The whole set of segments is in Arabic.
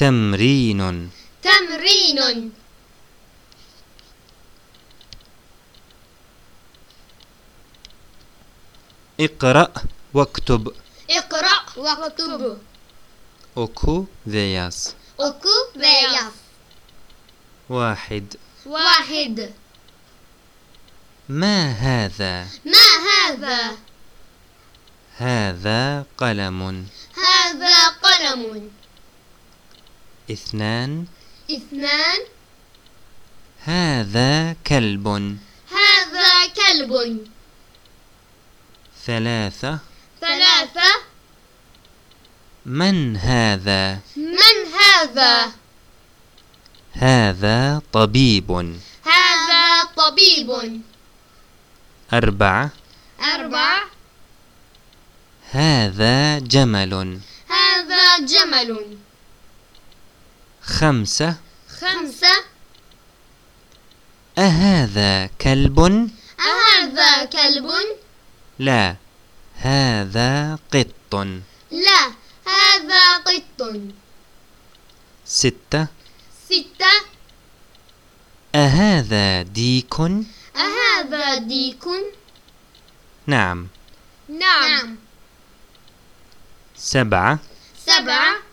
تمرين. تمرين. اقرأ واكتب. اقرأ واكتب. Oku ve yaz. Oku ve yaz. واحد واحد ما هذا ما هذا هذا قلم هذا قلم اثنان. اثنان. هذا كلب. هذا كلب. ثلاثة. ثلاثة. من هذا؟ من هذا؟ هذا طبيب. هذا طبيب. أربعة. أربعة. هذا جمل. هذا جمل. خمسة. خمسة. أهذا كلب؟ أهذا كلب؟ لا. هذا قط. لا. هذا قط. ستة. ستة. أهذا ديك؟ أهذا ديك؟ نعم. نعم. سبعة. سبعة.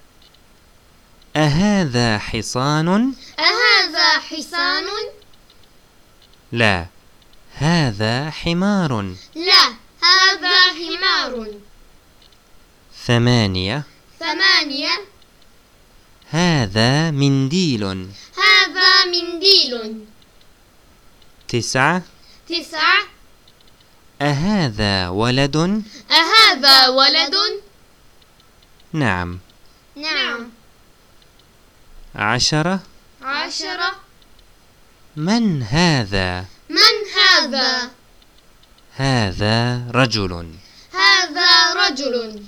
أهذا حصان؟ أهذا حصان؟ لا هذا حمار. لا هذا حمار. ثمانية. ثمانية. هذا منديل. هذا منديل. تسعة. تسعة. أهذا ولد؟ أهذا ولد؟ نعم. نعم. عشرة. عشرة. من هذا؟ من هذا؟ هذا رجل. هذا رجل.